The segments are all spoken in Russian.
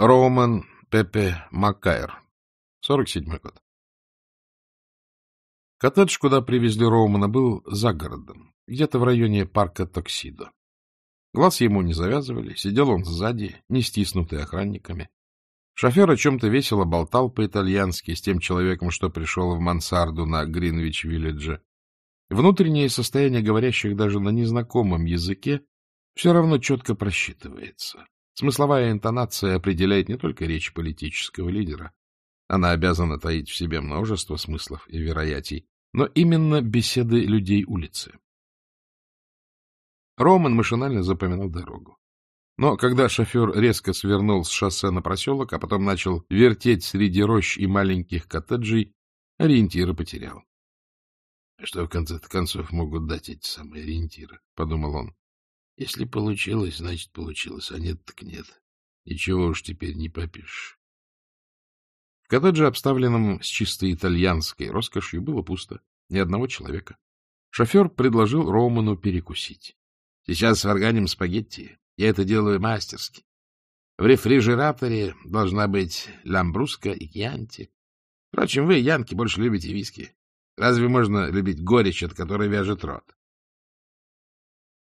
Роуман Пепе Маккайр, 47-й год. Коттедж, куда привезли Роумана, был за городом, где-то в районе парка Токсидо. Глаз ему не завязывали, сидел он сзади, не стиснутый охранниками. Шофер о чем-то весело болтал по-итальянски с тем человеком, что пришел в мансарду на Гринвич-Виллидже. Внутреннее состояние говорящих даже на незнакомом языке все равно четко просчитывается. Смысловая интонация определяет не только речь политического лидера. Она обязана таить в себе множество смыслов и вероятий, но именно беседы людей улицы. Роман машинально запоминал дорогу. Но когда шофер резко свернул с шоссе на проселок, а потом начал вертеть среди рощ и маленьких коттеджей, ориентиры потерял. — Что в конце концов могут дать эти самые ориентиры? — подумал он. — Если получилось, значит получилось, а нет, так нет. Ничего уж теперь не попишешь. В коттедже, обставленном с чисто итальянской роскошью, было пусто, ни одного человека. Шофер предложил Роману перекусить. Сейчас сварганим спагетти. Я это делаю мастерски. В рефрижераторе должна быть ламбруска и кьянти. Впрочем, вы, янки, больше любите виски. Разве можно любить горечь, от которой вяжет рот? —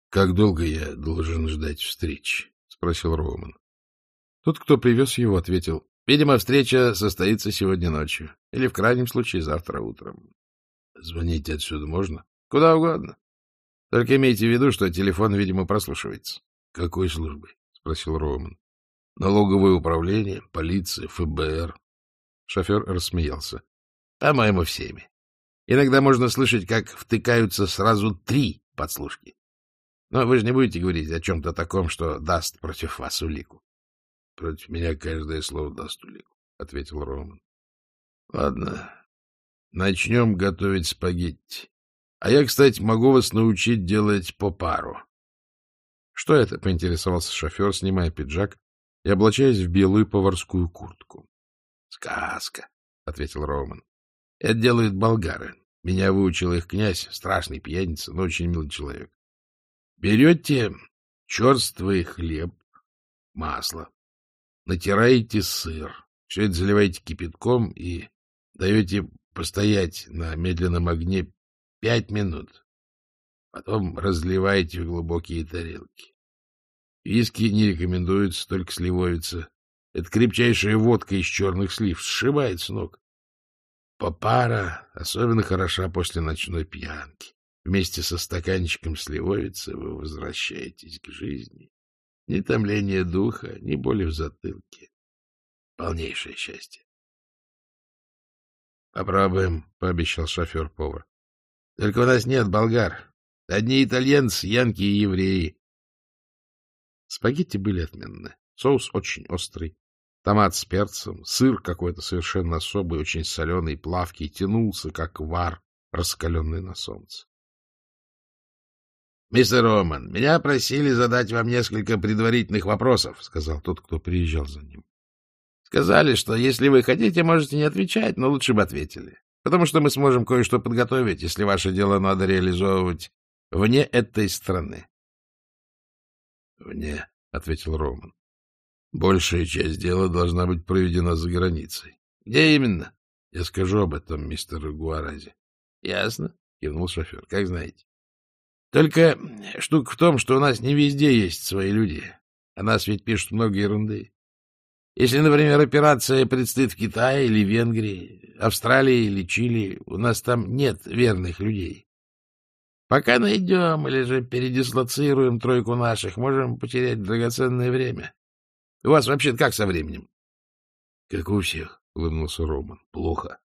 Как долго я должен ждать встречи? — спросил Роман. Тот, кто привез его, ответил. — Видимо, встреча состоится сегодня ночью. Или, в крайнем случае, завтра утром. — Звонить отсюда можно? — Куда угодно. Только имейте в виду, что телефон, видимо, прослушивается. — Какой службы? — спросил Роман. — Налоговое управление, полиция, ФБР. Шофер рассмеялся. — По-моему, всеми. Иногда можно слышать, как втыкаются сразу три подслушки. Но вы же не будете говорить о чем-то таком, что даст против вас улику. — Против меня каждое слово даст улику, — ответил Роман. — Ладно, начнем готовить спагетти. А я, кстати, могу вас научить делать по пару. — Что это? — поинтересовался шофер, снимая пиджак и облачаясь в белую поварскую куртку. — Сказка, — ответил Роман. — Это делают болгары. Меня выучил их князь, страшный пьяница, но очень милый человек. Берете черствый хлеб, масло, натираете сыр, все это заливаете кипятком и даете постоять на медленном огне Пять минут. Потом разливайте в глубокие тарелки. Виски не рекомендуется, только сливовица. Это крепчайшая водка из черных слив, сшибает с ног. Попара особенно хороша после ночной пьянки. Вместе со стаканчиком сливовицы вы возвращаетесь к жизни. Ни томления духа, ни боли в затылке. Полнейшее счастье. — Попробуем, — пообещал шофер-повар. Только у нас нет болгар. Одни итальянцы, янки и евреи. Спагетти были отменны. Соус очень острый. Томат с перцем, сыр какой-то совершенно особый, очень соленый, плавкий, тянулся, как вар, раскаленный на солнце. — Мистер Роман, меня просили задать вам несколько предварительных вопросов, — сказал тот, кто приезжал за ним. — Сказали, что если вы хотите, можете не отвечать, но лучше бы ответили потому что мы сможем кое-что подготовить, если ваше дело надо реализовывать вне этой страны. — Вне, — ответил Роман. — Большая часть дела должна быть проведена за границей. — Где именно? — Я скажу об этом мистеру Гуарази. — Ясно, — кивнул шофер, — как знаете. — Только штука в том, что у нас не везде есть свои люди. О нас ведь пишут много ерунды. Если, например, операция предстоит в Китае или Венгрии, Австралии или Чили, у нас там нет верных людей. Пока найдем или же передислоцируем тройку наших, можем потерять драгоценное время. У вас вообще как со временем? — Как у всех, — улыбнулся Роман. — Плохо.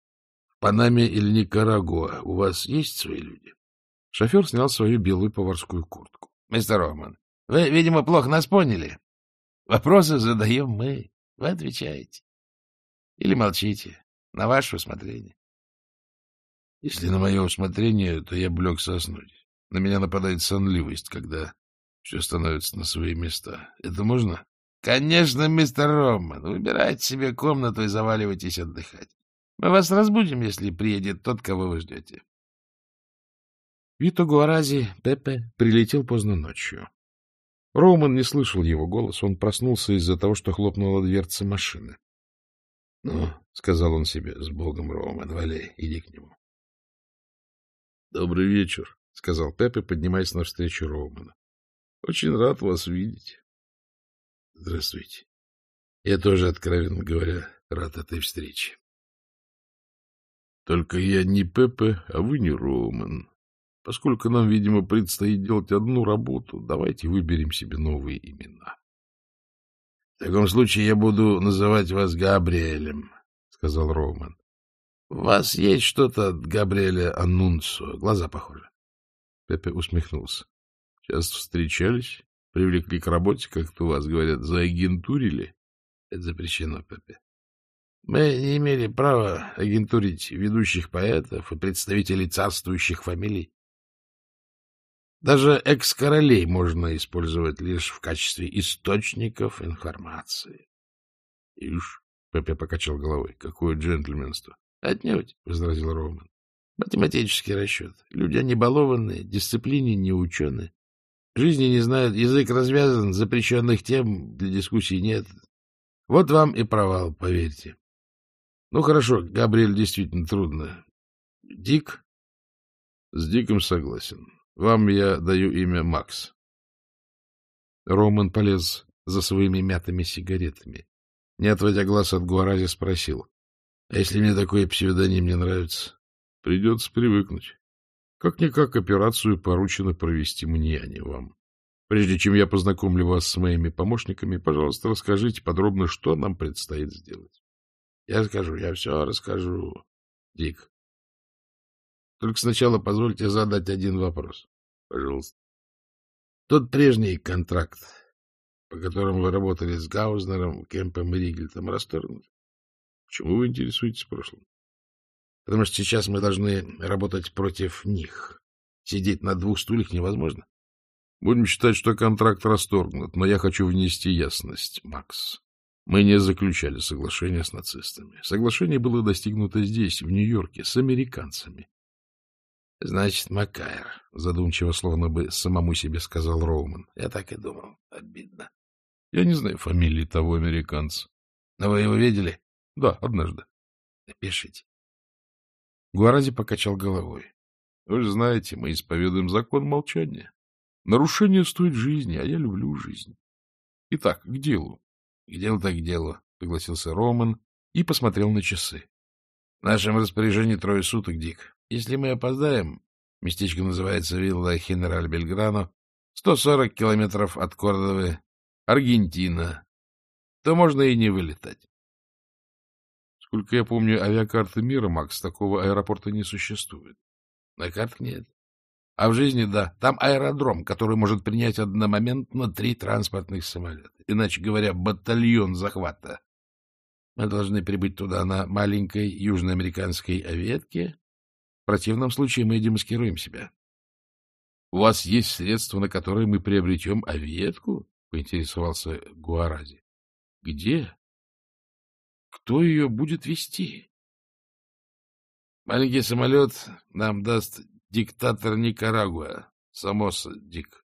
— В Панаме или Никарагуа у вас есть свои люди? Шофер снял свою белую поварскую куртку. — Мистер Роман, вы, видимо, плохо нас поняли. Вопросы задаем мы, вы отвечаете. Или молчите, на ваше усмотрение. Если на мое усмотрение, то я блек соснуть. На меня нападает сонливость, когда все становится на свои места. Это можно? Конечно, мистер Роман. Выбирайте себе комнату и заваливайтесь отдыхать. Мы вас разбудим, если приедет тот, кого вы ждете. Вито Гуарази Пепе прилетел поздно ночью. Роуман не слышал его голос, он проснулся из-за того, что хлопнула дверца машины. — Ну, — сказал он себе, — с Богом, Роуман, валяй, иди к нему. — Добрый вечер, — сказал Пеппи, поднимаясь навстречу Роуману. — Очень рад вас видеть. — Здравствуйте. Я тоже, откровенно говоря, рад этой встрече. — Только я не Пеппе, а вы не Роуман. Поскольку нам, видимо, предстоит делать одну работу, давайте выберем себе новые имена. — В таком случае я буду называть вас Габриэлем, — сказал Роуман. — У вас есть что-то от Габриэля Аннунцо. Глаза похожи. Пепе усмехнулся. — Часто встречались? Привлекли к работе, как-то у вас говорят, заагентурили? — Это запрещено, Пепе. Мы не имели права агентурить ведущих поэтов и представителей царствующих фамилий. Даже экс-королей можно использовать лишь в качестве источников информации. — Ишь, — Пепе покачал головой, — какое джентльменство. — Отнюдь, — возразил Роман. — Математический расчет. Люди они балованные, дисциплине не ученые. Жизни не знают, язык развязан, запрещенных тем для дискуссий нет. Вот вам и провал, поверьте. Ну, хорошо, Габриэль действительно трудно. Дик? С Диком согласен. Вам я даю имя Макс. Роман полез за своими мятыми сигаретами. Не отводя глаз от Гуарази, спросил. — А если мне такой псевдоним не нравится? — Придется привыкнуть. Как-никак операцию поручено провести мне, а не вам. Прежде чем я познакомлю вас с моими помощниками, пожалуйста, расскажите подробно, что нам предстоит сделать. — Я скажу, я все расскажу, Дик. Только сначала позвольте задать один вопрос. Пожалуйста. Тот прежний контракт, по которому вы работали с Гаузнером, Кемпом и Ригельтом, расторгнут. Почему вы интересуетесь прошлым? Потому что сейчас мы должны работать против них. Сидеть на двух стульях невозможно. Будем считать, что контракт расторгнут, но я хочу внести ясность, Макс. Мы не заключали соглашение с нацистами. Соглашение было достигнуто здесь, в Нью-Йорке, с американцами. — Значит, Макайр, — задумчиво, словно бы самому себе сказал Роуман. — Я так и думал. Обидно. — Я не знаю фамилии того американца. — Но вы его видели? — Да, однажды. — Напишите. Гуарази покачал головой. — Вы же знаете, мы исповедуем закон молчания. Нарушение стоит жизни, а я люблю жизнь. Итак, к делу. — К делу так к делу, — согласился Роман и посмотрел на часы. — В нашем распоряжении трое суток, Дик. Если мы опоздаем, местечко называется Вилла Хенераль Бельграно, 140 километров от Кордовы, Аргентина, то можно и не вылетать. Сколько я помню, авиакарты мира, Макс, такого аэропорта не существует. На картах нет. А в жизни, да, там аэродром, который может принять одномоментно три транспортных самолета. Иначе говоря, батальон захвата. Мы должны прибыть туда на маленькой южноамериканской аветке, в противном случае мы демаскируем себя. — У вас есть средства, на которые мы приобретем авиетку? — поинтересовался Гуарази. — Где? Кто ее будет вести? — Маленький самолет нам даст диктатор Никарагуа, Самоса Дик.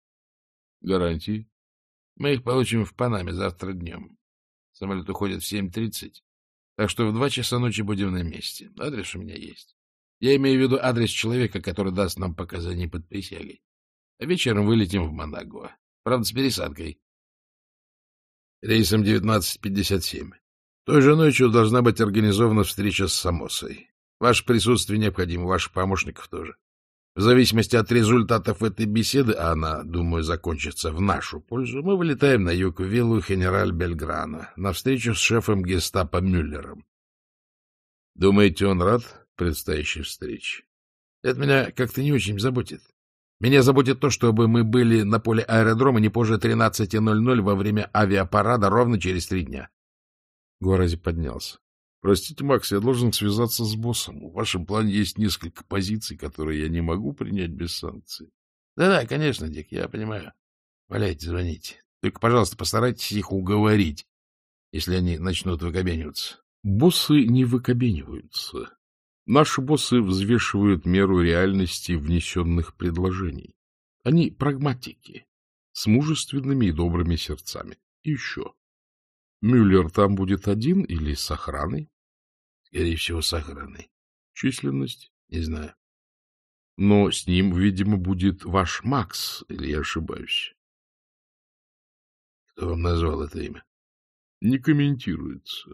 — Гарантии? — Мы их получим в Панаме завтра днем. Самолет уходит в 7.30, так что в два часа ночи будем на месте. Адрес у меня есть. Я имею в виду адрес человека, который даст нам показания под присягой. А вечером вылетим в Манагуа. Правда, с пересадкой. Рейсом 19.57. Той же ночью должна быть организована встреча с Самосой. Ваше присутствие необходимо, ваших помощников тоже. В зависимости от результатов этой беседы, а она, думаю, закончится в нашу пользу, мы вылетаем на юг в виллу Генераль Бельграна на встречу с шефом гестапо Мюллером. Думаете, он рад? Предстоящей встречи. Это меня как-то не очень заботит. Меня заботит то, чтобы мы были на поле аэродрома не позже 13.00 во время авиапарада ровно через три дня. Гуарази поднялся. — Простите, Макс, я должен связаться с боссом. В вашем плане есть несколько позиций, которые я не могу принять без санкций. Да — Да-да, конечно, Дик, я понимаю. Валяйте, звоните. Только, пожалуйста, постарайтесь их уговорить, если они начнут выкобениваться. — Боссы не выкобениваются, Наши боссы взвешивают меру реальности внесенных предложений. Они прагматики. с мужественными и добрыми сердцами. И еще. Мюллер там будет один или с охраной? Скорее всего, с охраной. Численность? Не знаю. Но с ним, видимо, будет ваш Макс, или я ошибаюсь? Кто вам назвал это имя? Не комментируется.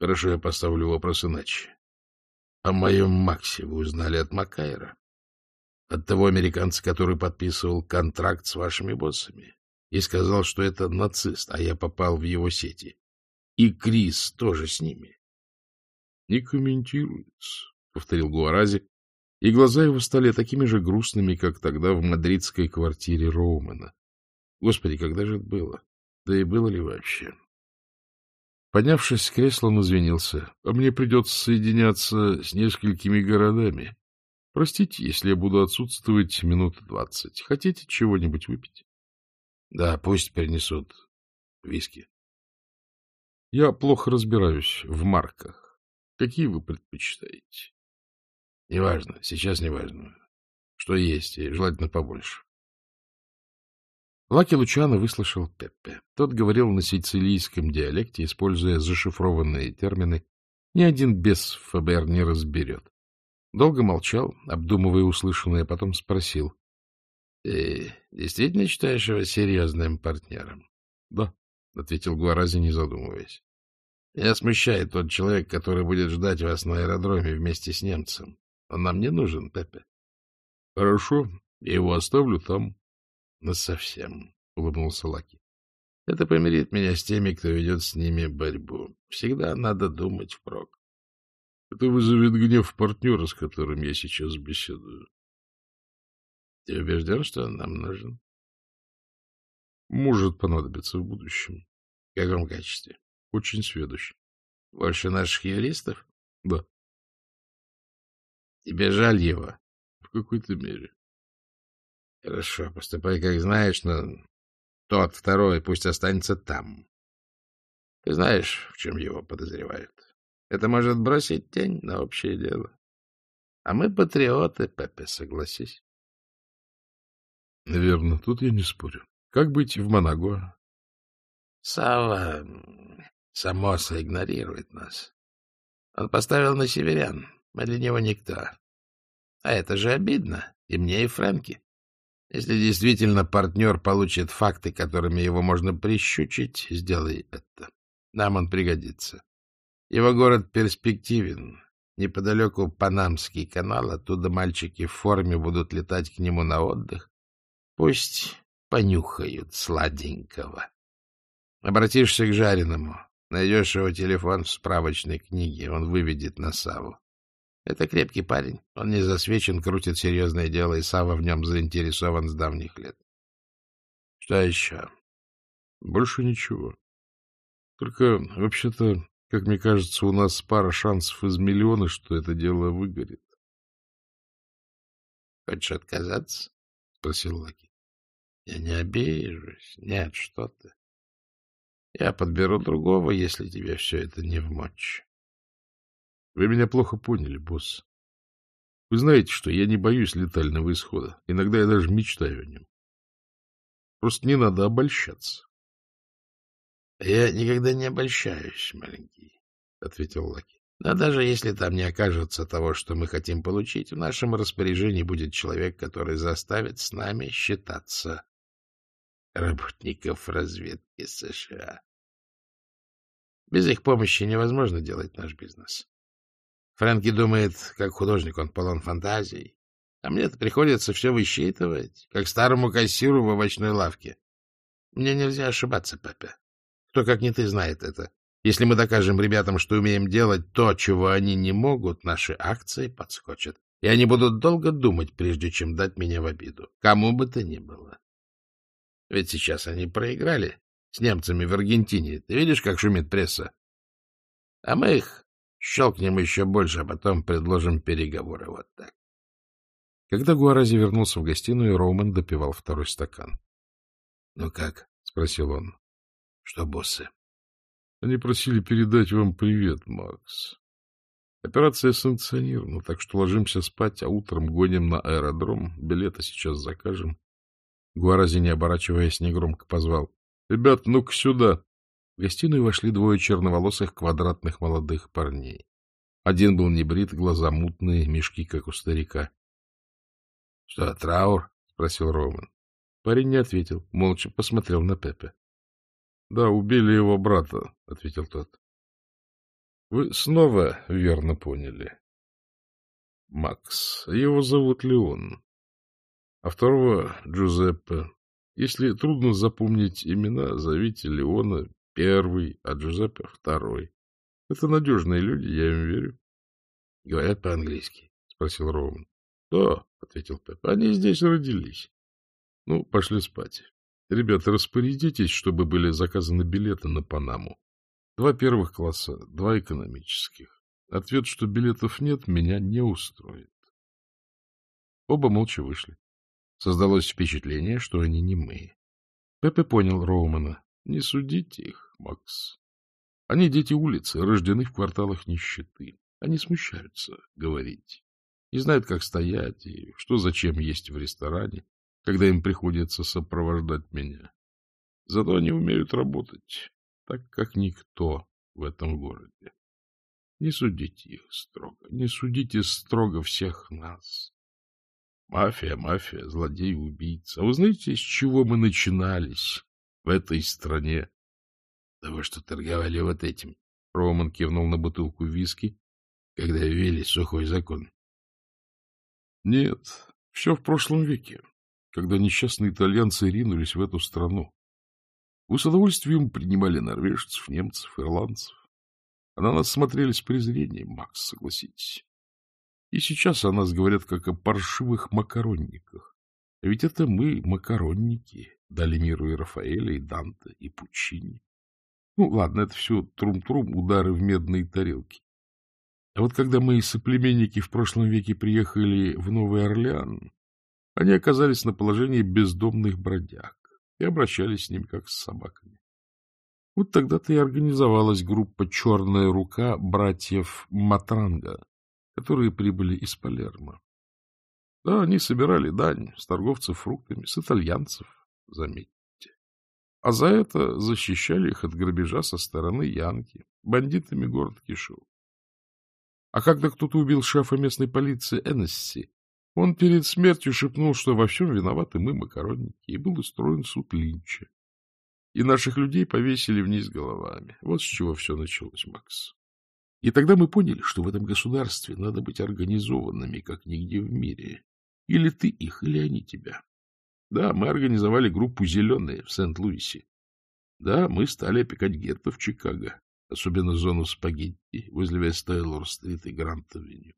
Хорошо, я поставлю вопрос иначе. О моем Максе вы узнали от Макайра? От того американца, который подписывал контракт с вашими боссами и сказал, что это нацист, а я попал в его сети. И Крис тоже с ними. — Не комментируется, — повторил Гуарази, и глаза его стали такими же грустными, как тогда в мадридской квартире Роумана. Господи, когда же это было? Да и было ли вообще? Поднявшись с кресла, он извинился. — А мне придется соединяться с несколькими городами. Простите, если я буду отсутствовать минут двадцать. Хотите чего-нибудь выпить? — Да, пусть принесут виски. — Я плохо разбираюсь в марках. Какие вы предпочитаете? — Неважно, сейчас неважно. Что есть, и желательно побольше. Лаки Лучано выслушал Пеппе. Тот говорил на сицилийском диалекте, используя зашифрованные термины. Ни один бес ФБР не разберет. Долго молчал, обдумывая услышанное, потом спросил. — Ты действительно считаешь его серьезным партнером? — Да, — ответил Гуарази, не задумываясь. — Меня смущает тот человек, который будет ждать вас на аэродроме вместе с немцем. Он нам не нужен, Пепе. — Хорошо, я его оставлю там. — совсем, — улыбнулся Лаки. — Это помирит меня с теми, кто ведет с ними борьбу. Всегда надо думать впрок. Это вызовет гнев партнера, с которым я сейчас беседую. — Ты убежден, что он нам нужен? — Может понадобиться в будущем. — В каком качестве? — Очень сведущий. — Больше наших юристов? — Да. — Тебе жаль его? — В какой-то мере. Хорошо, поступай, как знаешь, но тот второй пусть останется там. Ты знаешь, в чем его подозревают. Это может бросить тень на общее дело. А мы патриоты, Пепе, согласись. Наверное, тут я не спорю. Как быть в Монагуа? Сава Самоса игнорирует нас. Он поставил на северян. Мы для него никто. А это же обидно. И мне, и Фрэнки. Если действительно партнер получит факты, которыми его можно прищучить, сделай это. Нам он пригодится. Его город перспективен. Неподалеку Панамский канал, оттуда мальчики в форме будут летать к нему на отдых. Пусть понюхают сладенького. Обратишься к жареному, найдешь его телефон в справочной книге, он выведет на Саву. Это крепкий парень. Он не засвечен, крутит серьезное дело, и Сава в нем заинтересован с давних лет. Что еще? Больше ничего. Только, вообще-то, как мне кажется, у нас пара шансов из миллиона, что это дело выгорит. — Хочешь отказаться? — спросил Лаки. — Я не обижусь. Нет, что ты. Я подберу другого, если тебе все это не в мочь. Вы меня плохо поняли, босс. Вы знаете, что я не боюсь летального исхода. Иногда я даже мечтаю о нем. Просто не надо обольщаться. — Я никогда не обольщаюсь, маленький, — ответил Лаки. — Но даже если там не окажется того, что мы хотим получить, в нашем распоряжении будет человек, который заставит с нами считаться работников разведки США. Без их помощи невозможно делать наш бизнес. Фрэнки думает, как художник, он полон фантазий. А мне-то приходится все высчитывать, как старому кассиру в овощной лавке. Мне нельзя ошибаться, папа. Кто, как не ты, знает это. Если мы докажем ребятам, что умеем делать то, чего они не могут, наши акции подскочат. И они будут долго думать, прежде чем дать меня в обиду. Кому бы то ни было. Ведь сейчас они проиграли с немцами в Аргентине. Ты видишь, как шумит пресса? А мы их Щелкнем еще больше, а потом предложим переговоры. Вот так. Когда Гуарази вернулся в гостиную, Роуман допивал второй стакан. — Ну как? — спросил он. — Что боссы? — Они просили передать вам привет, Макс. Операция санкционирована, так что ложимся спать, а утром гоним на аэродром. Билеты сейчас закажем. Гуарази, не оборачиваясь, негромко позвал. — Ребят, ну-ка сюда! Гостиную вошли двое черноволосых квадратных молодых парней. Один был небрит, глаза мутные, мешки, как у старика. — Что, траур? — спросил Роман. Парень не ответил, молча посмотрел на Пепе. — Да, убили его брата, — ответил тот. — Вы снова верно поняли. Макс. Его зовут Леон. А второго — Джузеппе. Если трудно запомнить имена, зовите Леона первый, а Джузеппе второй. Это надежные люди, я им верю. — Говорят по-английски? — спросил Роман. — Да, — ответил Пеп. — Они здесь родились. — Ну, пошли спать. Ребята, распорядитесь, чтобы были заказаны билеты на Панаму. Два первых класса, два экономических. Ответ, что билетов нет, меня не устроит. Оба молча вышли. Создалось впечатление, что они не мы. Пепе понял Роумана. Не судите их, Макс. Они дети улицы, рождены в кварталах нищеты. Они смущаются говорить. Не знают, как стоять и что зачем есть в ресторане, когда им приходится сопровождать меня. Зато они умеют работать, так как никто в этом городе. Не судите их строго, не судите строго всех нас. Мафия, мафия, злодей, убийца. Вы знаете, с чего мы начинались в этой стране? — Да вы что, торговали вот этим? Роман кивнул на бутылку виски, когда ввели сухой закон. — Нет, все в прошлом веке, когда несчастные итальянцы ринулись в эту страну. Вы с удовольствием принимали норвежцев, немцев, ирландцев. А на нас смотрели с презрением, Макс, согласитесь. И сейчас о нас говорят как о паршивых макаронниках. А ведь это мы, макаронники, дали миру и Рафаэля, и Данте, и Пучини. Ну, ладно, это все трум-трум, удары в медные тарелки. А вот когда мои соплеменники в прошлом веке приехали в Новый Орлеан, они оказались на положении бездомных бродяг и обращались с ними как с собаками. Вот тогда-то и организовалась группа «Черная рука» братьев Матранга, которые прибыли из Палермо. Да, они собирали дань с торговцев фруктами, с итальянцев, заметьте. А за это защищали их от грабежа со стороны Янки. Бандитами город кишел. А когда кто-то убил шефа местной полиции Эннесси, он перед смертью шепнул, что во всем виноваты мы, макаронники, и был устроен суд Линча. И наших людей повесили вниз головами. Вот с чего все началось, Макс. И тогда мы поняли, что в этом государстве надо быть организованными, как нигде в мире. Или ты их, или они тебя. Да, мы организовали группу «Зеленые» в Сент-Луисе. Да, мы стали опекать гетто в Чикаго, особенно зону спагетти возле Вест-Тейлор-стрит и Грант-авеню.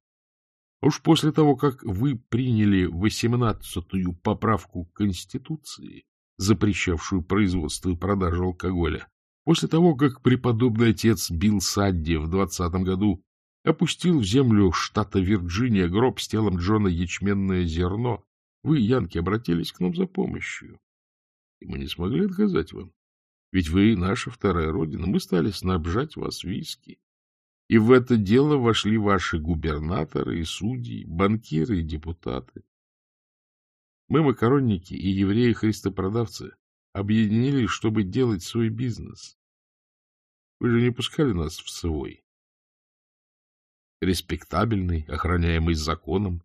Уж после того, как вы приняли восемнадцатую поправку Конституции, запрещавшую производство и продажу алкоголя, после того, как преподобный отец Билл Садди в двадцатом году опустил в землю штата Вирджиния гроб с телом Джона ячменное зерно, вы, янки, обратились к нам за помощью. И мы не смогли отказать вам. Ведь вы наша вторая родина, мы стали снабжать вас виски. И в это дело вошли ваши губернаторы и судьи, банкиры и депутаты. Мы, макаронники и евреи-христопродавцы, объединились, чтобы делать свой бизнес. Вы же не пускали нас в свой. Респектабельный, охраняемый законом,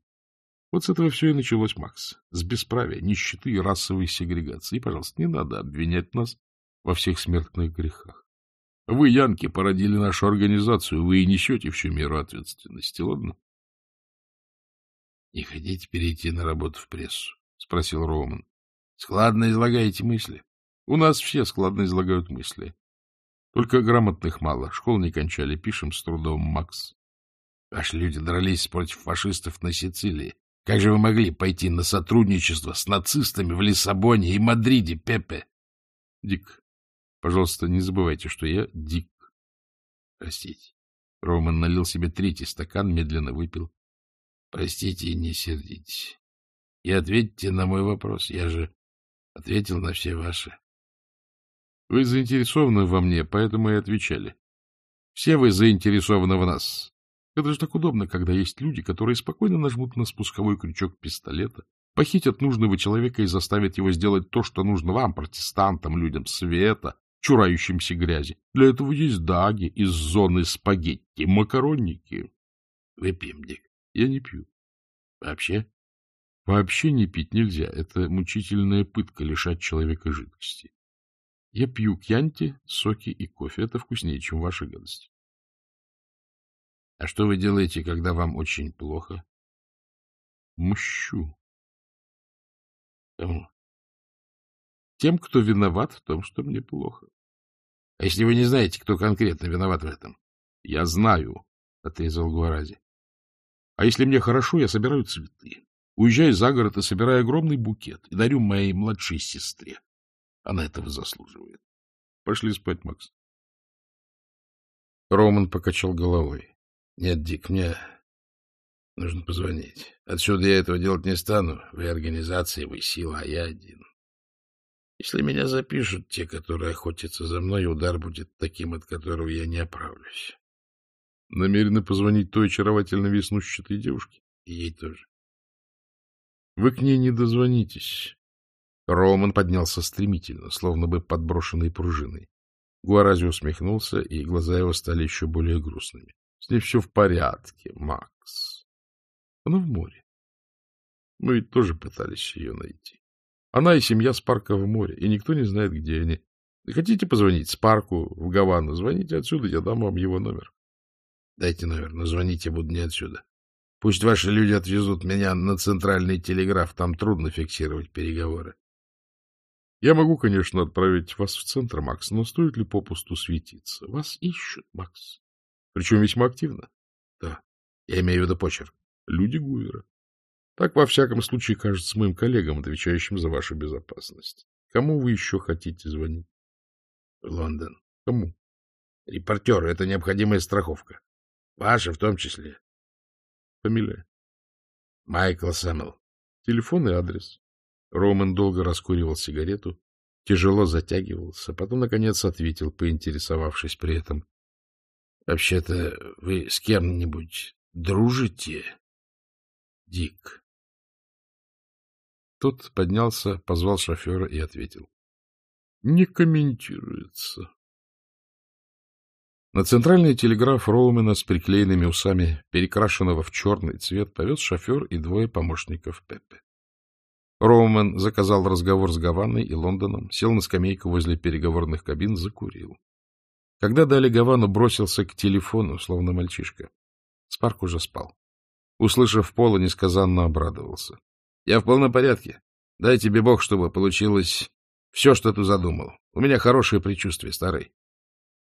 вот с этого все и началось, Макс. С бесправия, нищеты и расовой сегрегации. Пожалуйста, не надо обвинять нас во всех смертных грехах. Вы, Янки, породили нашу организацию, вы и несете всю меру ответственности, ладно? — Не хотите перейти на работу в прессу? — спросил Роман. — Складно излагаете мысли. У нас все складно излагают мысли. Только грамотных мало, школ не кончали, пишем с трудом, Макс. Ваши люди дрались против фашистов на Сицилии. Как же вы могли пойти на сотрудничество с нацистами в Лиссабоне и Мадриде, Пепе? Дик, пожалуйста, не забывайте, что я Дик. Простите. Роман налил себе третий стакан, медленно выпил. Простите и не сердитесь. И ответьте на мой вопрос. Я же ответил на все ваши. Вы заинтересованы во мне, поэтому и отвечали. Все вы заинтересованы в нас. Это же так удобно, когда есть люди, которые спокойно нажмут на спусковой крючок пистолета, Похитят нужного человека и заставят его сделать то, что нужно вам, протестантам, людям света, чурающимся грязи. Для этого есть даги из зоны спагетти, макаронники. Выпьем, Дик. Я не пью. Вообще? Вообще не пить нельзя. Это мучительная пытка лишать человека жидкости. Я пью кьянти, соки и кофе. Это вкуснее, чем ваши гадости. А что вы делаете, когда вам очень плохо? Мщу. Тем, кто виноват в том, что мне плохо. А если вы не знаете, кто конкретно виноват в этом? Я знаю, — отрезал Гуарази. А если мне хорошо, я собираю цветы. Уезжаю за город и собираю огромный букет и дарю моей младшей сестре. Она этого заслуживает. Пошли спать, Макс. Роман покачал головой. — Нет, Дик, мне нужно позвонить. Отсюда я этого делать не стану. Вы организация, вы сила, а я один. Если меня запишут те, которые охотятся за мной, удар будет таким, от которого я не оправлюсь. Намерены позвонить той очаровательной веснущатой девушке? И ей тоже. Вы к ней не дозвонитесь. Роман поднялся стремительно, словно бы подброшенной пружиной. Гуарази усмехнулся, и глаза его стали еще более грустными. — С ней все в порядке, Макс. Она в море. Мы ведь тоже пытались ее найти. Она и семья с парка в море, и никто не знает, где они. Хотите позвонить с парку в Гавану? Звоните отсюда, я дам вам его номер. Дайте номер, но звоните буду не отсюда. Пусть ваши люди отвезут меня на центральный телеграф, там трудно фиксировать переговоры. Я могу, конечно, отправить вас в центр, Макс, но стоит ли попусту светиться? Вас ищут, Макс. Причем весьма активно. Да, я имею в виду почерк. Люди Гувера. Так, во всяком случае, кажется моим коллегам, отвечающим за вашу безопасность. Кому вы еще хотите звонить? Лондон. Кому? Репортеры. Это необходимая страховка. Ваша в том числе. Фамилия? Майкл Сэммел. Телефон и адрес. Роман долго раскуривал сигарету, тяжело затягивался, потом, наконец, ответил, поинтересовавшись при этом. — Вообще-то вы с кем-нибудь дружите, Дик? Тот поднялся, позвал шофера и ответил. — Не комментируется. На центральный телеграф Роумена с приклеенными усами, перекрашенного в черный цвет, повез шофер и двое помощников Пеппе. Роумен заказал разговор с Гаваной и Лондоном, сел на скамейку возле переговорных кабин, закурил. Когда дали Гавану, бросился к телефону, словно мальчишка. Спарк уже спал. Услышав Пола, несказанно обрадовался. — Я в полном порядке. Дай тебе Бог, чтобы получилось все, что ты задумал. У меня хорошее предчувствие, старый.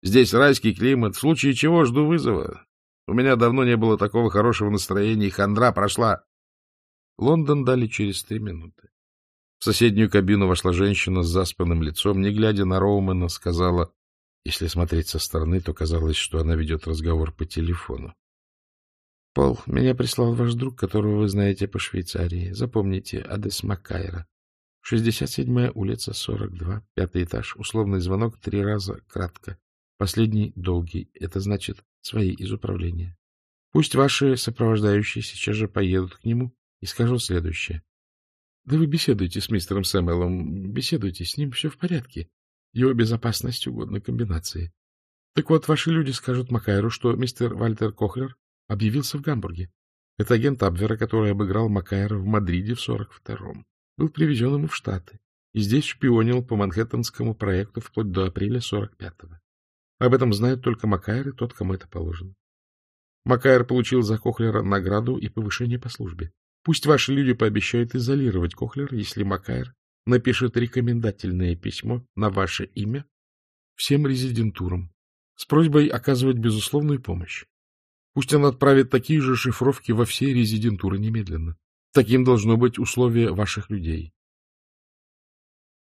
Здесь райский климат, в случае чего жду вызова. У меня давно не было такого хорошего настроения, и хандра прошла. Лондон дали через три минуты. В соседнюю кабину вошла женщина с заспанным лицом, не глядя на Роумана, сказала, если смотреть со стороны, то казалось, что она ведет разговор по телефону. — Пол, меня прислал ваш друг, которого вы знаете по Швейцарии. Запомните, адрес Маккайра. 67-я улица, 42, пятый этаж. Условный звонок три раза, кратко. Последний долгий. Это значит свои из управления. Пусть ваши сопровождающие сейчас же поедут к нему и скажут следующее. Да вы беседуйте с мистером Сэмэлом, беседуйте с ним, все в порядке. Его безопасность угодно комбинации. Так вот, ваши люди скажут Макайру, что мистер Вальтер Кохлер объявился в Гамбурге. Это агент Абвера, который обыграл Макайра в Мадриде в 42-м. Был привезен ему в Штаты. И здесь шпионил по Манхэттенскому проекту вплоть до апреля 45-го. Об этом знают только Макайр и тот, кому это положено. Макайр получил за Кохлера награду и повышение по службе. Пусть ваши люди пообещают изолировать Кохлера, если Макайр напишет рекомендательное письмо на ваше имя всем резидентурам с просьбой оказывать безусловную помощь. Пусть он отправит такие же шифровки во все резидентуры немедленно. Таким должно быть условие ваших людей.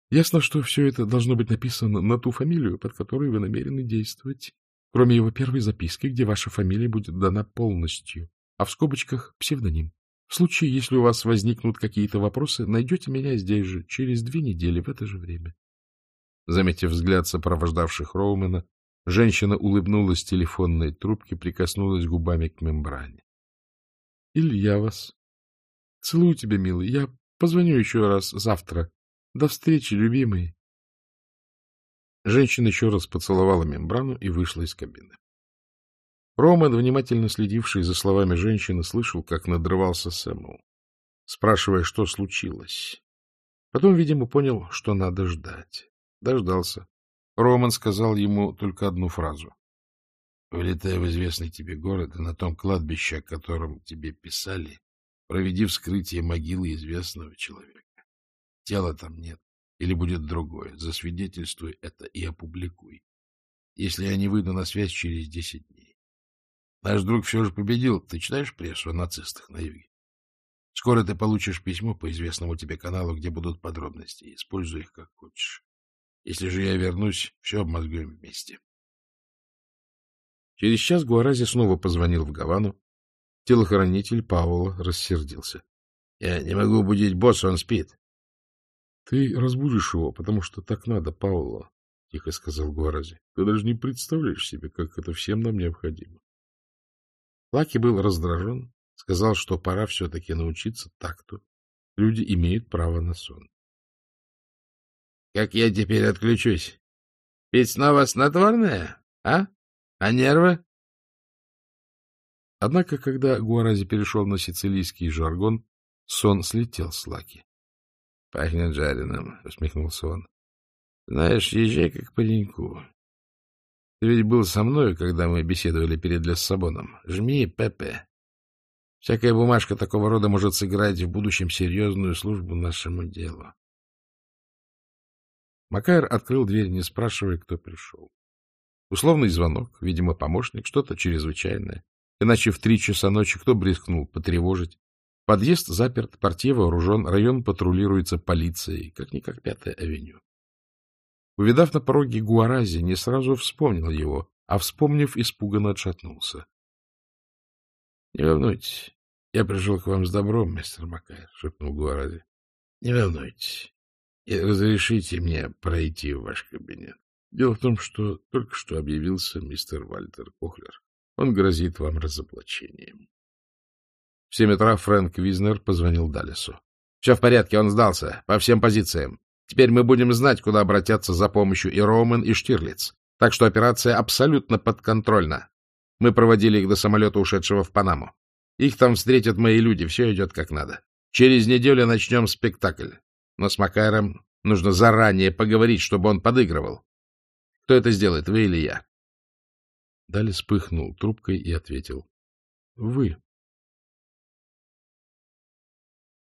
Ясно, что все это должно быть написано на ту фамилию, под которой вы намерены действовать, кроме его первой записки, где ваша фамилия будет дана полностью, а в скобочках псевдоним. В случае, если у вас возникнут какие-то вопросы, найдете меня здесь же, через две недели, в это же время. Заметив взгляд сопровождавших Роумена, женщина улыбнулась телефонной трубке, прикоснулась губами к мембране. — Или я вас. Целую тебя, милый. Я Позвоню еще раз завтра. До встречи, любимый. Женщина еще раз поцеловала мембрану и вышла из кабины. Роман, внимательно следивший за словами женщины, слышал, как надрывался Сэмл, спрашивая, что случилось. Потом, видимо, понял, что надо ждать. Дождался. Роман сказал ему только одну фразу. — Улетая в известный тебе город, и на том кладбище, о котором тебе писали, проведи вскрытие могилы известного человека. Тела там нет, или будет другое. Засвидетельствуй это и опубликуй, если я не выйду на связь через десять дней. Наш друг все же победил. Ты читаешь прессу о нацистах на юге? Скоро ты получишь письмо по известному тебе каналу, где будут подробности. Используй их как хочешь. Если же я вернусь, все обмозгуем вместе. Через час Гуарази снова позвонил в Гавану. Телохранитель Паула рассердился. — Я не могу будить босса, он спит. — Ты разбудишь его, потому что так надо, Паула, — тихо сказал Гуарази. — Ты даже не представляешь себе, как это всем нам необходимо. Лаки был раздражен, сказал, что пора все-таки научиться такту. Люди имеют право на сон. — Как я теперь отключусь? Ведь снова снотворное, а? А нервы? Однако, когда Гуарази перешел на сицилийский жаргон, сон слетел с Лаки. — Пахнет жареным, — усмехнулся он. — Знаешь, езжай как пареньку. Ты ведь был со мной, когда мы беседовали перед Лессабоном. Жми, Пепе. Всякая бумажка такого рода может сыграть в будущем серьезную службу нашему делу. Макайр открыл дверь, не спрашивая, кто пришел. Условный звонок, видимо, помощник, что-то чрезвычайное. Иначе в три часа ночи кто брискнул потревожить? Подъезд заперт, портье вооружен, район патрулируется полицией, как-никак Пятая авеню. Увидав на пороге Гуарази, не сразу вспомнил его, а, вспомнив, испуганно отшатнулся. — Не волнуйтесь, я пришел к вам с добром, мистер Макайр, — шепнул Гуарази. — Не волнуйтесь и разрешите мне пройти в ваш кабинет. Дело в том, что только что объявился мистер Вальтер Кохлер. Он грозит вам разоблачением. В семь утра Фрэнк Визнер позвонил Даллесу. — Все в порядке, он сдался. По всем позициям. Теперь мы будем знать, куда обратятся за помощью и Роумен, и Штирлиц. Так что операция абсолютно подконтрольна. Мы проводили их до самолета, ушедшего в Панаму. Их там встретят мои люди, все идет как надо. Через неделю начнем спектакль. Но с Макайром нужно заранее поговорить, чтобы он подыгрывал. Кто это сделает, вы или я? Дали вспыхнул трубкой и ответил. — Вы.